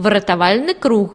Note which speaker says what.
Speaker 1: воротовальный круг.